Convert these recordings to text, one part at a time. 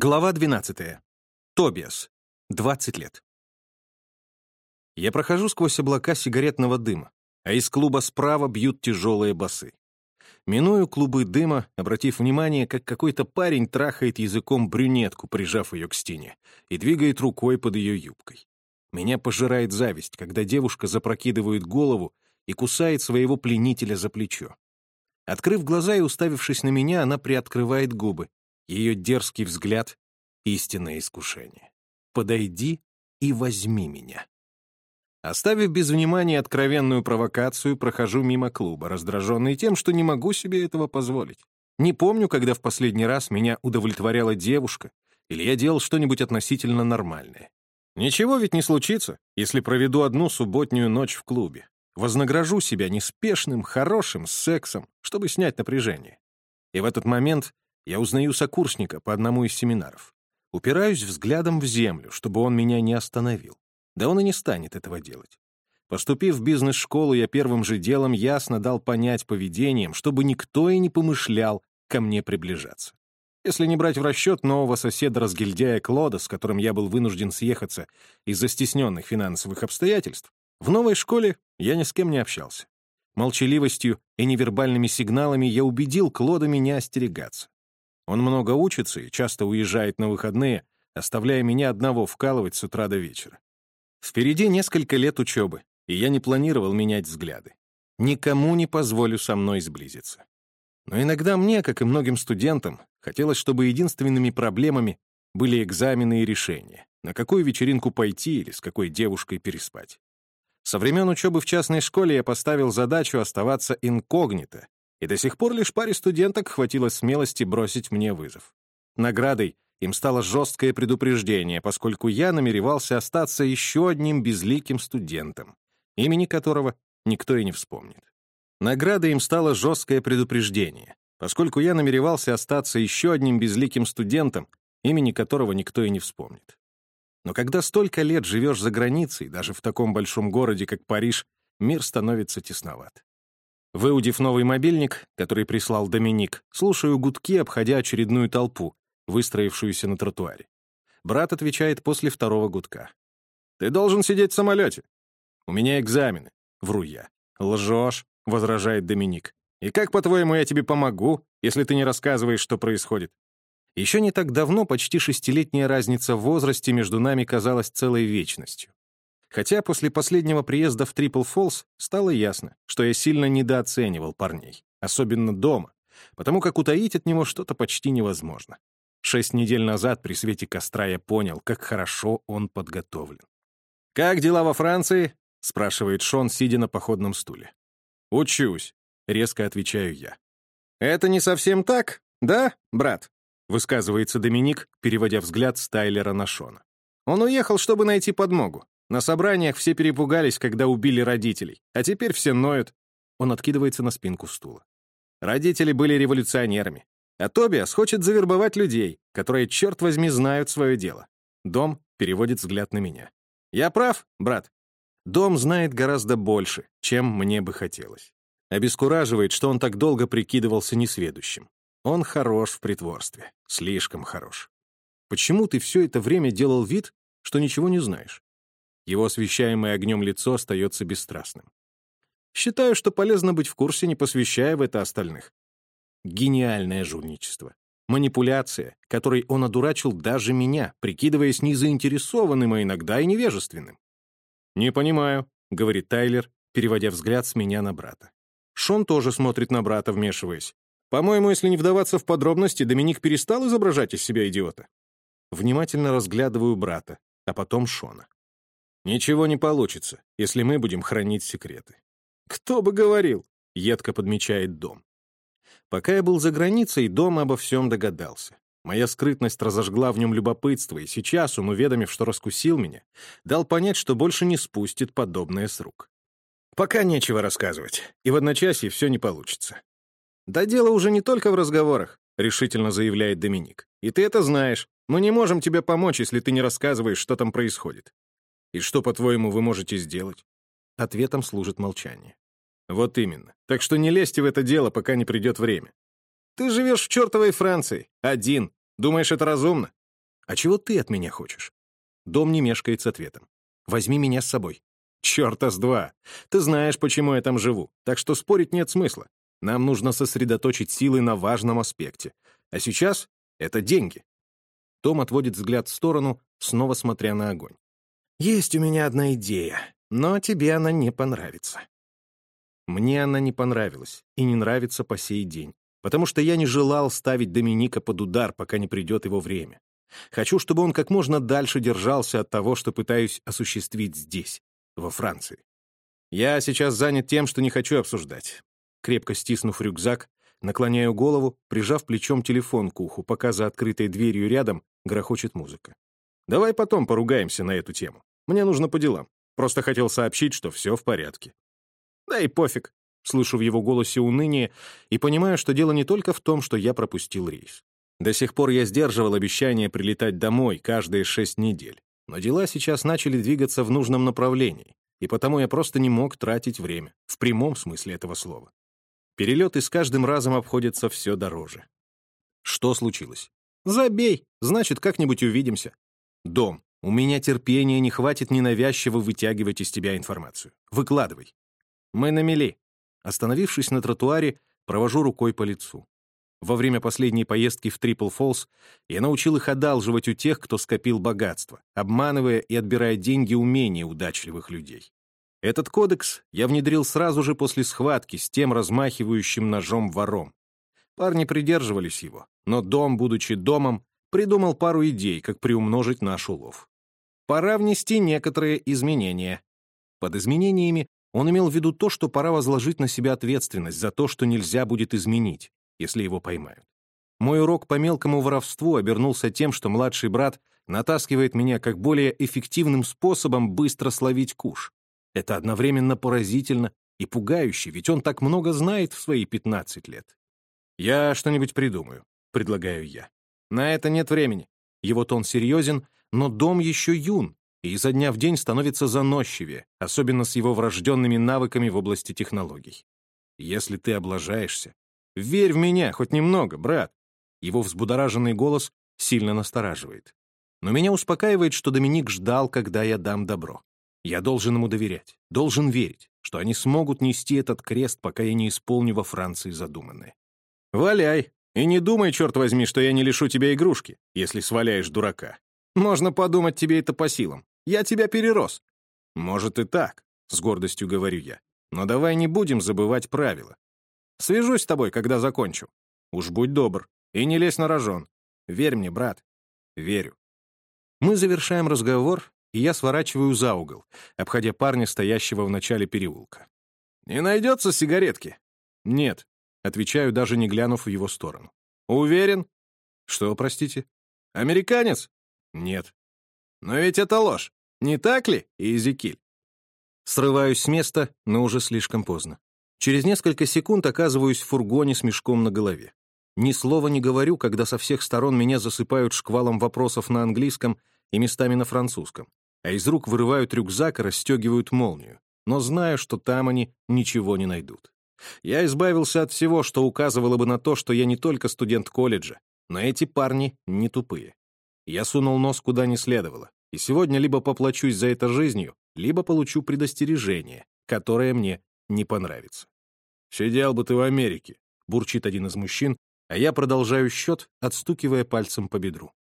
Глава 12. Тобиас. 20 лет. Я прохожу сквозь облака сигаретного дыма, а из клуба справа бьют тяжелые басы. Миную клубы дыма, обратив внимание, как какой-то парень трахает языком брюнетку, прижав ее к стене, и двигает рукой под ее юбкой. Меня пожирает зависть, когда девушка запрокидывает голову и кусает своего пленителя за плечо. Открыв глаза и уставившись на меня, она приоткрывает губы, ее дерзкий взгляд — истинное искушение. «Подойди и возьми меня». Оставив без внимания откровенную провокацию, прохожу мимо клуба, раздраженный тем, что не могу себе этого позволить. Не помню, когда в последний раз меня удовлетворяла девушка, или я делал что-нибудь относительно нормальное. Ничего ведь не случится, если проведу одну субботнюю ночь в клубе. Вознагражу себя неспешным, хорошим сексом, чтобы снять напряжение. И в этот момент я узнаю сокурсника по одному из семинаров. Упираюсь взглядом в землю, чтобы он меня не остановил. Да он и не станет этого делать. Поступив в бизнес-школу, я первым же делом ясно дал понять поведением, чтобы никто и не помышлял ко мне приближаться. Если не брать в расчет нового соседа-разгильдяя Клода, с которым я был вынужден съехаться из-за стесненных финансовых обстоятельств, в новой школе я ни с кем не общался. Молчаливостью и невербальными сигналами я убедил Клода меня остерегаться. Он много учится и часто уезжает на выходные, оставляя меня одного вкалывать с утра до вечера. Впереди несколько лет учебы, и я не планировал менять взгляды. Никому не позволю со мной сблизиться. Но иногда мне, как и многим студентам, хотелось, чтобы единственными проблемами были экзамены и решения, на какую вечеринку пойти или с какой девушкой переспать. Со времен учебы в частной школе я поставил задачу оставаться инкогнито и до сих пор лишь паре студенток хватило смелости бросить мне вызов. Наградой им стало жесткое предупреждение, поскольку я намеревался остаться еще одним безликим студентом, имени которого никто и не вспомнит. Наградой им стало жесткое предупреждение, поскольку я намеревался остаться еще одним безликим студентом, имени которого никто и не вспомнит. Но когда столько лет живешь за границей, даже в таком большом городе, как Париж, мир становится тесноват. Выудив новый мобильник, который прислал Доминик, слушаю гудки, обходя очередную толпу, выстроившуюся на тротуаре. Брат отвечает после второго гудка. «Ты должен сидеть в самолете». «У меня экзамены», — вру я. «Лжешь», — возражает Доминик. «И как, по-твоему, я тебе помогу, если ты не рассказываешь, что происходит?» Еще не так давно почти шестилетняя разница в возрасте между нами казалась целой вечностью. Хотя после последнего приезда в Трипл Фолс стало ясно, что я сильно недооценивал парней, особенно дома, потому как утаить от него что-то почти невозможно. Шесть недель назад при свете костра я понял, как хорошо он подготовлен. «Как дела во Франции?» — спрашивает Шон, сидя на походном стуле. «Учусь», — резко отвечаю я. «Это не совсем так, да, брат?» — высказывается Доминик, переводя взгляд с Тайлера на Шона. «Он уехал, чтобы найти подмогу. На собраниях все перепугались, когда убили родителей, а теперь все ноют. Он откидывается на спинку стула. Родители были революционерами. А Тобиас хочет завербовать людей, которые, черт возьми, знают свое дело. Дом переводит взгляд на меня. Я прав, брат? Дом знает гораздо больше, чем мне бы хотелось. Обескураживает, что он так долго прикидывался несведущим. Он хорош в притворстве. Слишком хорош. Почему ты все это время делал вид, что ничего не знаешь? Его освещаемое огнем лицо остается бесстрастным. Считаю, что полезно быть в курсе, не посвящая в это остальных. Гениальное жульничество. Манипуляция, которой он одурачил даже меня, прикидываясь незаинтересованным, а иногда и невежественным. «Не понимаю», — говорит Тайлер, переводя взгляд с меня на брата. Шон тоже смотрит на брата, вмешиваясь. «По-моему, если не вдаваться в подробности, Доминик перестал изображать из себя идиота». Внимательно разглядываю брата, а потом Шона. Ничего не получится, если мы будем хранить секреты. Кто бы говорил, едко подмечает дом. Пока я был за границей, дом обо всем догадался. Моя скрытность разожгла в нем любопытство, и сейчас он, уведомив, что раскусил меня, дал понять, что больше не спустит подобное с рук. Пока нечего рассказывать, и в одночасье все не получится. «Да дело уже не только в разговорах», — решительно заявляет Доминик. «И ты это знаешь. Мы не можем тебе помочь, если ты не рассказываешь, что там происходит. И что, по-твоему, вы можете сделать? Ответом служит молчание. Вот именно. Так что не лезьте в это дело, пока не придет время. Ты живешь в чертовой Франции. Один. Думаешь, это разумно? А чего ты от меня хочешь? Дом не мешкает с ответом. Возьми меня с собой. Чёрта с два. Ты знаешь, почему я там живу, так что спорить нет смысла. Нам нужно сосредоточить силы на важном аспекте. А сейчас это деньги. Том отводит взгляд в сторону, снова смотря на огонь. «Есть у меня одна идея, но тебе она не понравится». Мне она не понравилась и не нравится по сей день, потому что я не желал ставить Доминика под удар, пока не придет его время. Хочу, чтобы он как можно дальше держался от того, что пытаюсь осуществить здесь, во Франции. Я сейчас занят тем, что не хочу обсуждать. Крепко стиснув рюкзак, наклоняю голову, прижав плечом телефон к уху, пока за открытой дверью рядом грохочет музыка. Давай потом поругаемся на эту тему. Мне нужно по делам. Просто хотел сообщить, что все в порядке. Да и пофиг. Слышу в его голосе уныние и понимаю, что дело не только в том, что я пропустил рейс. До сих пор я сдерживал обещание прилетать домой каждые шесть недель. Но дела сейчас начали двигаться в нужном направлении, и потому я просто не мог тратить время, в прямом смысле этого слова. Перелеты с каждым разом обходятся все дороже. Что случилось? Забей, значит, как-нибудь увидимся. Дом, у меня терпения не хватит ненавязчиво вытягивать из тебя информацию. Выкладывай. Мы на мели. Остановившись на тротуаре, провожу рукой по лицу. Во время последней поездки в Трипл Фолс я научил их одалживать у тех, кто скопил богатство, обманывая и отбирая деньги у менее удачливых людей. Этот кодекс я внедрил сразу же после схватки с тем размахивающим ножом вором. Парни придерживались его, но дом, будучи домом, придумал пару идей, как приумножить наш улов. Пора внести некоторые изменения. Под изменениями он имел в виду то, что пора возложить на себя ответственность за то, что нельзя будет изменить, если его поймают. Мой урок по мелкому воровству обернулся тем, что младший брат натаскивает меня как более эффективным способом быстро словить куш. Это одновременно поразительно и пугающе, ведь он так много знает в свои 15 лет. «Я что-нибудь придумаю», — предлагаю я. «На это нет времени». Его тон серьезен, но дом еще юн, и изо дня в день становится заносчивее, особенно с его врожденными навыками в области технологий. Если ты облажаешься, верь в меня хоть немного, брат. Его взбудораженный голос сильно настораживает. Но меня успокаивает, что Доминик ждал, когда я дам добро. Я должен ему доверять, должен верить, что они смогут нести этот крест, пока я не исполню во Франции задуманное. «Валяй, и не думай, черт возьми, что я не лишу тебя игрушки, если сваляешь дурака. Можно подумать, тебе это по силам. Я тебя перерос». «Может и так», — с гордостью говорю я. «Но давай не будем забывать правила. Свяжусь с тобой, когда закончу. Уж будь добр и не лезь на рожон. Верь мне, брат». «Верю». Мы завершаем разговор, и я сворачиваю за угол, обходя парня, стоящего в начале переулка. «Не найдется сигаретки?» «Нет», — отвечаю, даже не глянув в его сторону. «Уверен?» «Что, простите?» «Американец?» «Нет». «Но ведь это ложь. Не так ли, Иезекиль? Срываюсь с места, но уже слишком поздно. Через несколько секунд оказываюсь в фургоне с мешком на голове. Ни слова не говорю, когда со всех сторон меня засыпают шквалом вопросов на английском и местами на французском, а из рук вырывают рюкзак и расстегивают молнию, но знаю, что там они ничего не найдут. Я избавился от всего, что указывало бы на то, что я не только студент колледжа, но эти парни не тупые. Я сунул нос куда не следовало, и сегодня либо поплачусь за это жизнью, либо получу предостережение, которое мне не понравится. «Сидел бы ты в Америке», — бурчит один из мужчин, а я продолжаю счет, отстукивая пальцем по бедру.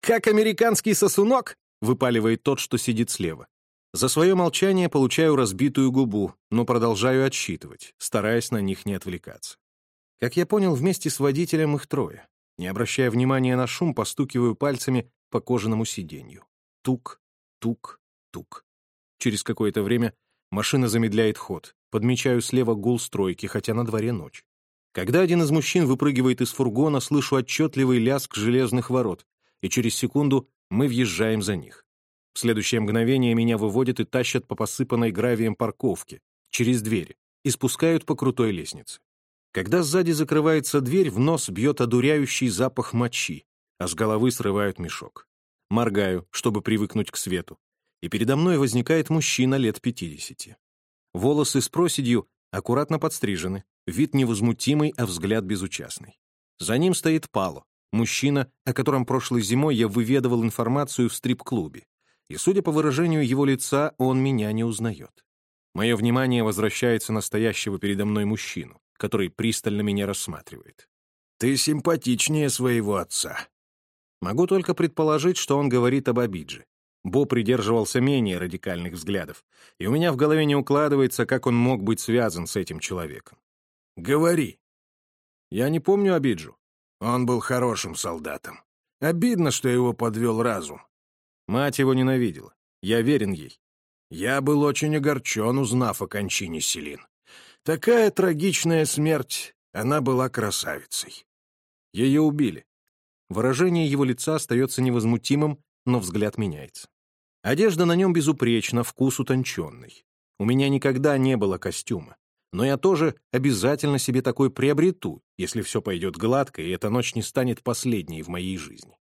«Как американский сосунок!» — выпаливает тот, что сидит слева. За свое молчание получаю разбитую губу, но продолжаю отсчитывать, стараясь на них не отвлекаться. Как я понял, вместе с водителем их трое. Не обращая внимания на шум, постукиваю пальцами по кожаному сиденью. Тук, тук, тук. Через какое-то время машина замедляет ход. Подмечаю слева гул стройки, хотя на дворе ночь. Когда один из мужчин выпрыгивает из фургона, слышу отчетливый лязг железных ворот, и через секунду мы въезжаем за них. В следующее мгновение меня выводят и тащат по посыпанной гравием парковке, через двери, и спускают по крутой лестнице. Когда сзади закрывается дверь, в нос бьет одуряющий запах мочи, а с головы срывают мешок. Моргаю, чтобы привыкнуть к свету. И передо мной возникает мужчина лет 50. Волосы с проседью аккуратно подстрижены, вид невозмутимый, а взгляд безучастный. За ним стоит Пало, мужчина, о котором прошлой зимой я выведывал информацию в стрип-клубе. И, судя по выражению его лица, он меня не узнает. Мое внимание возвращается на стоящего передо мной мужчину, который пристально меня рассматривает. «Ты симпатичнее своего отца». Могу только предположить, что он говорит об Абидже. Бо придерживался менее радикальных взглядов, и у меня в голове не укладывается, как он мог быть связан с этим человеком. «Говори». Я не помню Абиджу. Он был хорошим солдатом. Обидно, что его подвел разум. Мать его ненавидела. Я верен ей. Я был очень огорчен, узнав о кончине Селин. Такая трагичная смерть. Она была красавицей. Ее убили. Выражение его лица остается невозмутимым, но взгляд меняется. Одежда на нем безупречна, вкус утонченный. У меня никогда не было костюма. Но я тоже обязательно себе такой приобрету, если все пойдет гладко, и эта ночь не станет последней в моей жизни.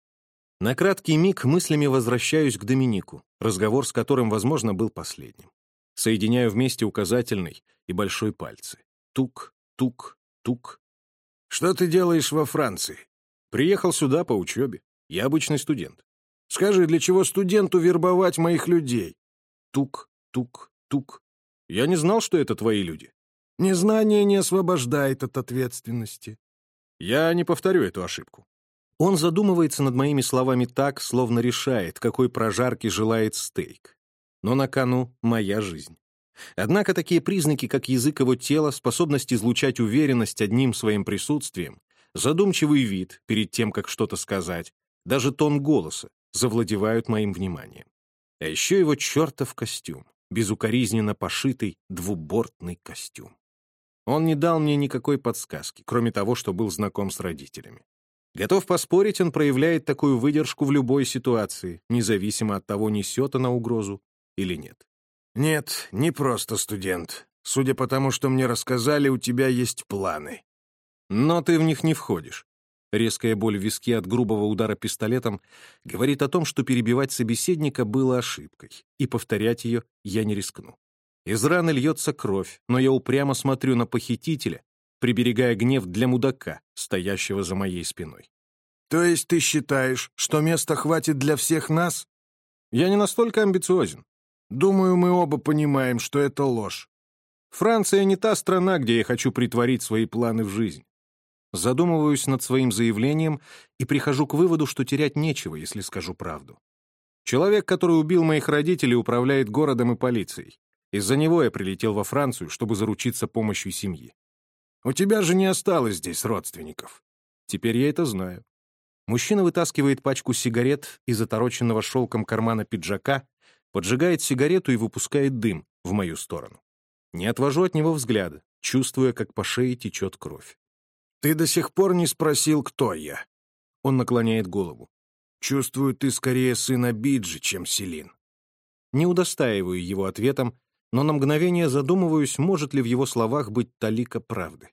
На краткий миг мыслями возвращаюсь к Доминику, разговор с которым, возможно, был последним. Соединяю вместе указательный и большой пальцы. Тук, тук, тук. «Что ты делаешь во Франции?» «Приехал сюда по учебе. Я обычный студент». «Скажи, для чего студенту вербовать моих людей?» Тук, тук, тук. «Я не знал, что это твои люди». Незнание не освобождает от ответственности. Я не повторю эту ошибку. Он задумывается над моими словами так, словно решает, какой прожарки желает стейк. Но на кону моя жизнь. Однако такие признаки, как язык его тела, способность излучать уверенность одним своим присутствием, задумчивый вид перед тем, как что-то сказать, даже тон голоса завладевают моим вниманием. А еще его чертов костюм, безукоризненно пошитый двубортный костюм. Он не дал мне никакой подсказки, кроме того, что был знаком с родителями. Готов поспорить, он проявляет такую выдержку в любой ситуации, независимо от того, несет она угрозу или нет. «Нет, не просто студент. Судя по тому, что мне рассказали, у тебя есть планы». «Но ты в них не входишь». Резкая боль в виске от грубого удара пистолетом говорит о том, что перебивать собеседника было ошибкой, и повторять ее я не рискну. Из раны льется кровь, но я упрямо смотрю на похитителя, приберегая гнев для мудака, стоящего за моей спиной. «То есть ты считаешь, что места хватит для всех нас?» «Я не настолько амбициозен. Думаю, мы оба понимаем, что это ложь. Франция не та страна, где я хочу притворить свои планы в жизнь. Задумываюсь над своим заявлением и прихожу к выводу, что терять нечего, если скажу правду. Человек, который убил моих родителей, управляет городом и полицией. Из-за него я прилетел во Францию, чтобы заручиться помощью семьи. У тебя же не осталось здесь родственников. Теперь я это знаю. Мужчина вытаскивает пачку сигарет из отороченного шелком кармана пиджака, поджигает сигарету и выпускает дым в мою сторону. Не отвожу от него взгляда, чувствуя, как по шее течет кровь. «Ты до сих пор не спросил, кто я?» Он наклоняет голову. «Чувствую, ты скорее сын Абиджи, чем Селин». Не удостаиваю его ответом, но на мгновение задумываюсь, может ли в его словах быть талика правды.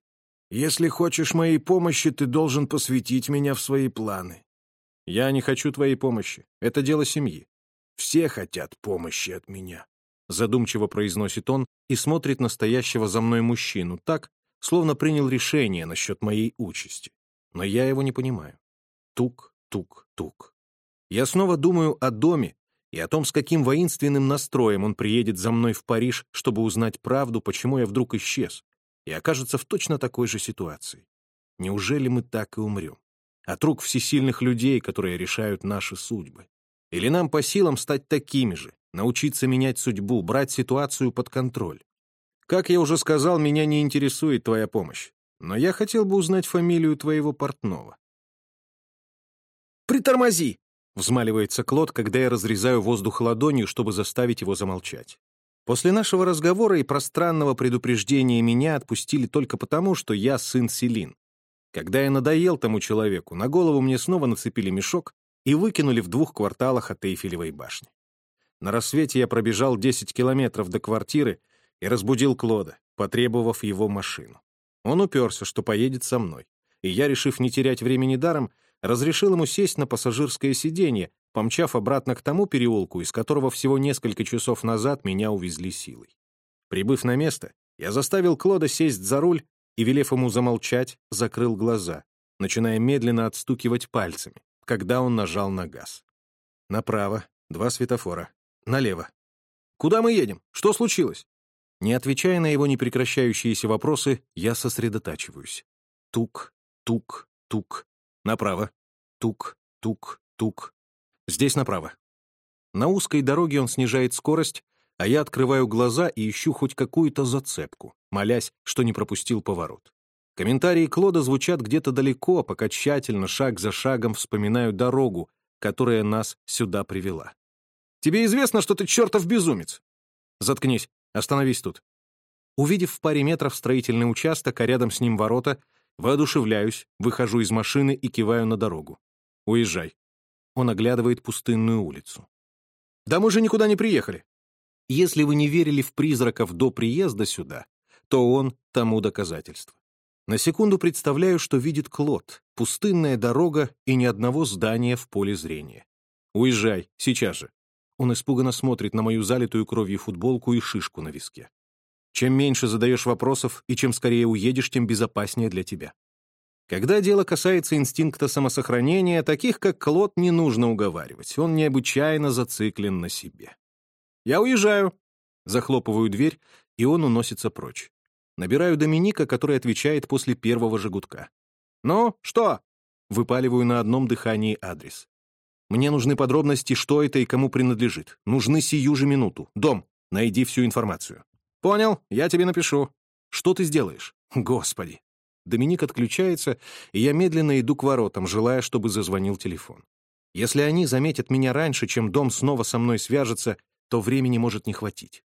«Если хочешь моей помощи, ты должен посвятить меня в свои планы». «Я не хочу твоей помощи. Это дело семьи». «Все хотят помощи от меня», — задумчиво произносит он и смотрит на стоящего за мной мужчину так, словно принял решение насчет моей участи. Но я его не понимаю. Тук, тук, тук. Я снова думаю о доме, и о том, с каким воинственным настроем он приедет за мной в Париж, чтобы узнать правду, почему я вдруг исчез, и окажется в точно такой же ситуации. Неужели мы так и умрем? От рук всесильных людей, которые решают наши судьбы. Или нам по силам стать такими же, научиться менять судьбу, брать ситуацию под контроль? Как я уже сказал, меня не интересует твоя помощь, но я хотел бы узнать фамилию твоего портного. «Притормози!» Взмаливается Клод, когда я разрезаю воздух ладонью, чтобы заставить его замолчать. После нашего разговора и пространного предупреждения меня отпустили только потому, что я сын Селин. Когда я надоел тому человеку, на голову мне снова нацепили мешок и выкинули в двух кварталах от Эйфелевой башни. На рассвете я пробежал 10 километров до квартиры и разбудил Клода, потребовав его машину. Он уперся, что поедет со мной, и я, решив не терять времени даром, разрешил ему сесть на пассажирское сиденье, помчав обратно к тому переулку, из которого всего несколько часов назад меня увезли силой. Прибыв на место, я заставил Клода сесть за руль и, велев ему замолчать, закрыл глаза, начиная медленно отстукивать пальцами, когда он нажал на газ. Направо, два светофора. Налево. «Куда мы едем? Что случилось?» Не отвечая на его непрекращающиеся вопросы, я сосредотачиваюсь. Тук, тук, тук. Направо. Тук, тук, тук. Здесь направо. На узкой дороге он снижает скорость, а я открываю глаза и ищу хоть какую-то зацепку, молясь, что не пропустил поворот. Комментарии Клода звучат где-то далеко, пока тщательно, шаг за шагом вспоминаю дорогу, которая нас сюда привела. «Тебе известно, что ты чертов безумец!» «Заткнись, остановись тут». Увидев в паре метров строительный участок, а рядом с ним ворота, воодушевляюсь, выхожу из машины и киваю на дорогу. «Уезжай». Он оглядывает пустынную улицу. «Да мы же никуда не приехали». Если вы не верили в призраков до приезда сюда, то он тому доказательство. На секунду представляю, что видит Клод, пустынная дорога и ни одного здания в поле зрения. «Уезжай, сейчас же». Он испуганно смотрит на мою залитую кровью футболку и шишку на виске. Чем меньше задаешь вопросов и чем скорее уедешь, тем безопаснее для тебя. Когда дело касается инстинкта самосохранения, таких как Клод не нужно уговаривать, он необычайно зациклен на себе. «Я уезжаю!» Захлопываю дверь, и он уносится прочь. Набираю Доминика, который отвечает после первого же гудка. «Ну, что?» Выпаливаю на одном дыхании адрес. «Мне нужны подробности, что это и кому принадлежит. Нужны сию же минуту. Дом. Найди всю информацию». «Понял, я тебе напишу». «Что ты сделаешь?» «Господи!» Доминик отключается, и я медленно иду к воротам, желая, чтобы зазвонил телефон. Если они заметят меня раньше, чем дом снова со мной свяжется, то времени может не хватить.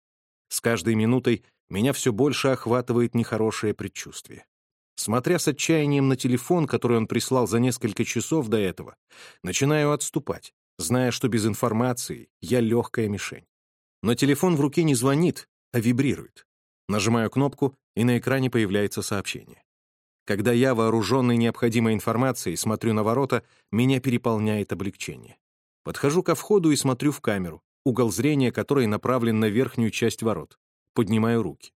С каждой минутой меня все больше охватывает нехорошее предчувствие. Смотря с отчаянием на телефон, который он прислал за несколько часов до этого, начинаю отступать, зная, что без информации я легкая мишень. Но телефон в руке не звонит, вибрирует. Нажимаю кнопку, и на экране появляется сообщение. Когда я, вооруженный необходимой информацией, смотрю на ворота, меня переполняет облегчение. Подхожу ко входу и смотрю в камеру, угол зрения которой направлен на верхнюю часть ворот. Поднимаю руки.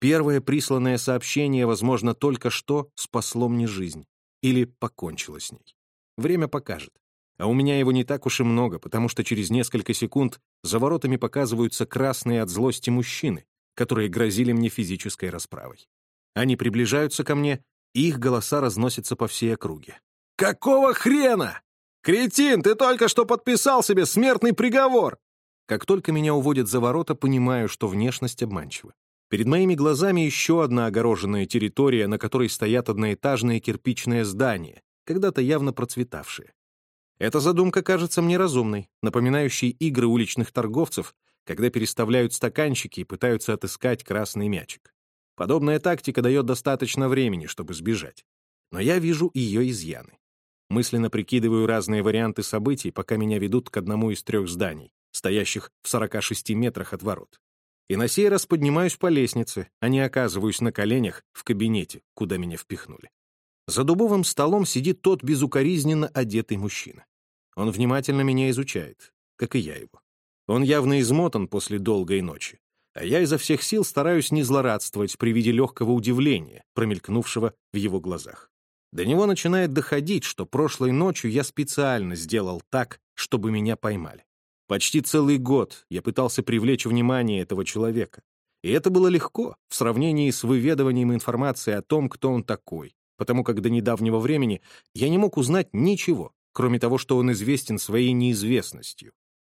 Первое присланное сообщение, возможно, только что спасло мне жизнь. Или покончило с ней. Время покажет. А у меня его не так уж и много, потому что через несколько секунд за воротами показываются красные от злости мужчины, которые грозили мне физической расправой. Они приближаются ко мне, и их голоса разносятся по всей округе. «Какого хрена? Кретин, ты только что подписал себе смертный приговор!» Как только меня уводят за ворота, понимаю, что внешность обманчива. Перед моими глазами еще одна огороженная территория, на которой стоят одноэтажные кирпичные здания, когда-то явно процветавшие. Эта задумка кажется мне разумной, напоминающей игры уличных торговцев, когда переставляют стаканчики и пытаются отыскать красный мячик. Подобная тактика дает достаточно времени, чтобы сбежать. Но я вижу ее изъяны. Мысленно прикидываю разные варианты событий, пока меня ведут к одному из трех зданий, стоящих в 46 метрах от ворот. И на сей раз поднимаюсь по лестнице, а не оказываюсь на коленях в кабинете, куда меня впихнули. За дубовым столом сидит тот безукоризненно одетый мужчина. Он внимательно меня изучает, как и я его. Он явно измотан после долгой ночи, а я изо всех сил стараюсь не злорадствовать при виде легкого удивления, промелькнувшего в его глазах. До него начинает доходить, что прошлой ночью я специально сделал так, чтобы меня поймали. Почти целый год я пытался привлечь внимание этого человека. И это было легко в сравнении с выведыванием информации о том, кто он такой, потому как до недавнего времени я не мог узнать ничего, кроме того, что он известен своей неизвестностью.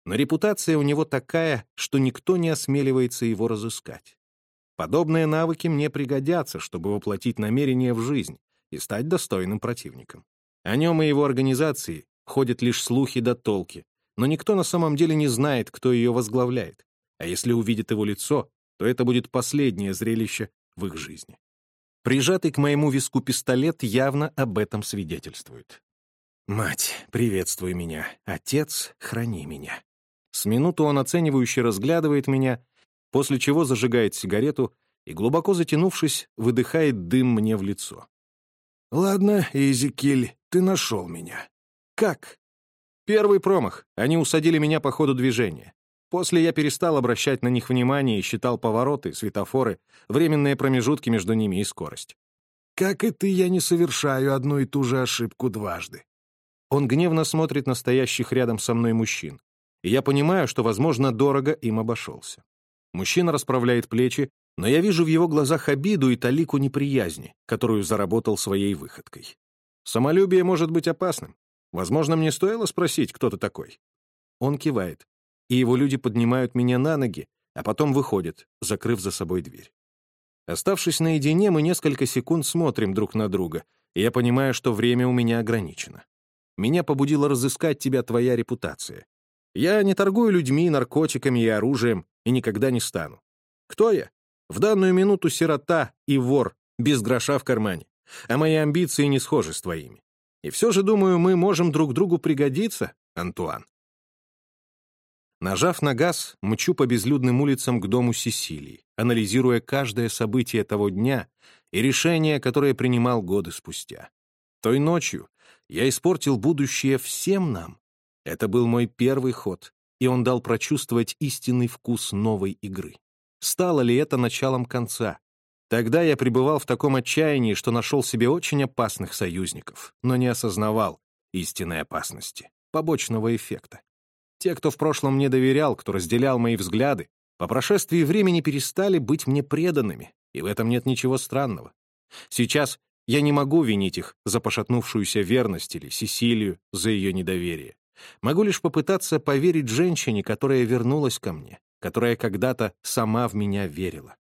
Но репутация у него такая, что никто не осмеливается его разыскать. Подобные навыки мне пригодятся, чтобы воплотить намерения в жизнь и стать достойным противником. О нем и его организации ходят лишь слухи да толки, но никто на самом деле не знает, кто ее возглавляет. А если увидит его лицо, то это будет последнее зрелище в их жизни. Прижатый к моему виску пистолет явно об этом свидетельствует. «Мать, приветствуй меня. Отец, храни меня». С минуту он оценивающе разглядывает меня, после чего зажигает сигарету и, глубоко затянувшись, выдыхает дым мне в лицо. «Ладно, Изикиль, ты нашел меня. Как?» Первый промах. Они усадили меня по ходу движения. После я перестал обращать на них внимание и считал повороты, светофоры, временные промежутки между ними и скорость. Как и ты, я не совершаю одну и ту же ошибку дважды. Он гневно смотрит на стоящих рядом со мной мужчин. И я понимаю, что, возможно, дорого им обошелся. Мужчина расправляет плечи, но я вижу в его глазах обиду и талику неприязни, которую заработал своей выходкой. Самолюбие может быть опасным. Возможно, мне стоило спросить, кто ты такой. Он кивает, и его люди поднимают меня на ноги, а потом выходят, закрыв за собой дверь. Оставшись наедине, мы несколько секунд смотрим друг на друга, и я понимаю, что время у меня ограничено. Меня побудило разыскать тебя твоя репутация. Я не торгую людьми, наркотиками и оружием, и никогда не стану. Кто я? В данную минуту сирота и вор, без гроша в кармане. А мои амбиции не схожи с твоими. И все же, думаю, мы можем друг другу пригодиться, Антуан. Нажав на газ, мчу по безлюдным улицам к дому Сесилии, анализируя каждое событие того дня и решение, которое принимал годы спустя. Той ночью я испортил будущее всем нам. Это был мой первый ход, и он дал прочувствовать истинный вкус новой игры. Стало ли это началом конца? Тогда я пребывал в таком отчаянии, что нашел себе очень опасных союзников, но не осознавал истинной опасности, побочного эффекта. Те, кто в прошлом мне доверял, кто разделял мои взгляды, по прошествии времени перестали быть мне преданными, и в этом нет ничего странного. Сейчас я не могу винить их за пошатнувшуюся верность или Сесилию за ее недоверие. Могу лишь попытаться поверить женщине, которая вернулась ко мне, которая когда-то сама в меня верила.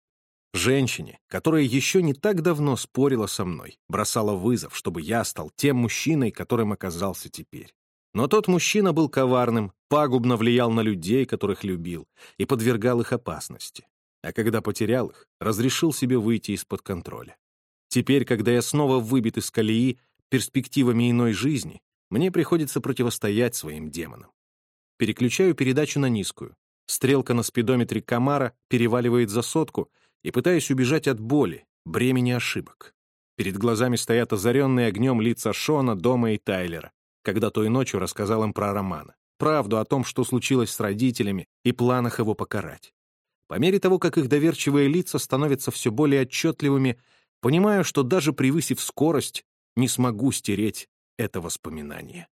Женщине, которая еще не так давно спорила со мной, бросала вызов, чтобы я стал тем мужчиной, которым оказался теперь. Но тот мужчина был коварным, пагубно влиял на людей, которых любил, и подвергал их опасности. А когда потерял их, разрешил себе выйти из-под контроля. Теперь, когда я снова выбит из колеи перспективами иной жизни, мне приходится противостоять своим демонам. Переключаю передачу на низкую. Стрелка на спидометре Камара переваливает за сотку, и пытаюсь убежать от боли, бремени ошибок. Перед глазами стоят озаренные огнем лица Шона, Дома и Тайлера когда той ночью рассказал им про Романа. Правду о том, что случилось с родителями, и планах его покарать. По мере того, как их доверчивые лица становятся все более отчетливыми, понимаю, что даже превысив скорость, не смогу стереть это воспоминание.